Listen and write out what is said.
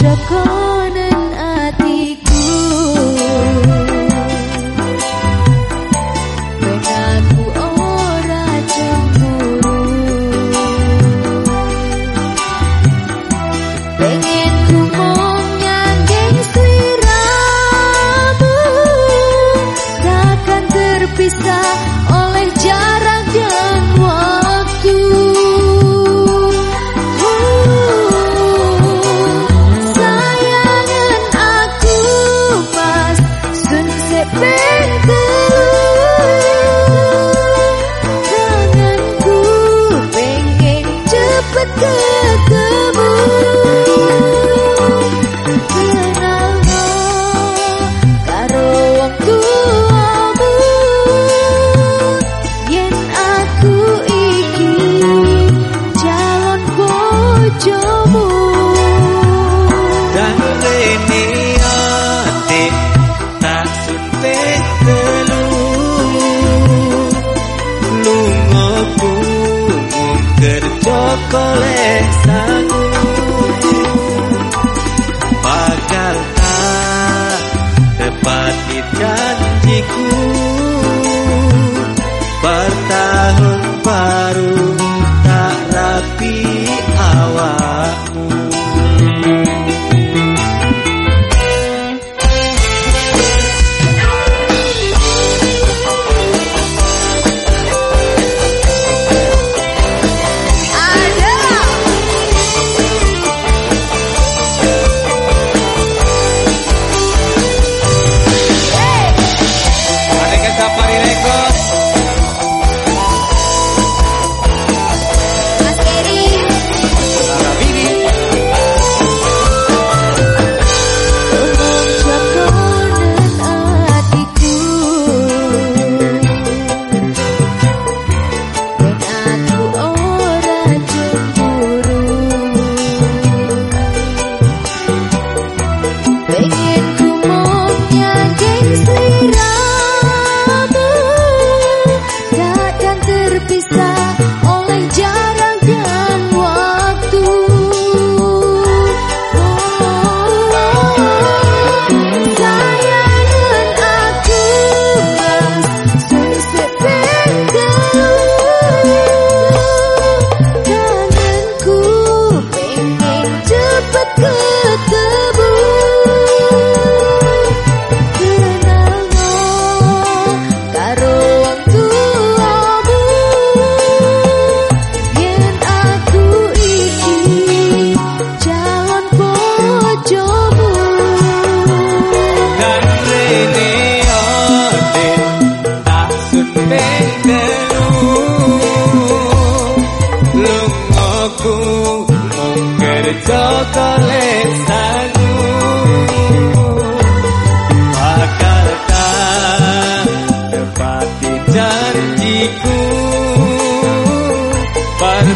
这个 colegio. Cokoletanmu Pakalkah tepati janjiku. Baru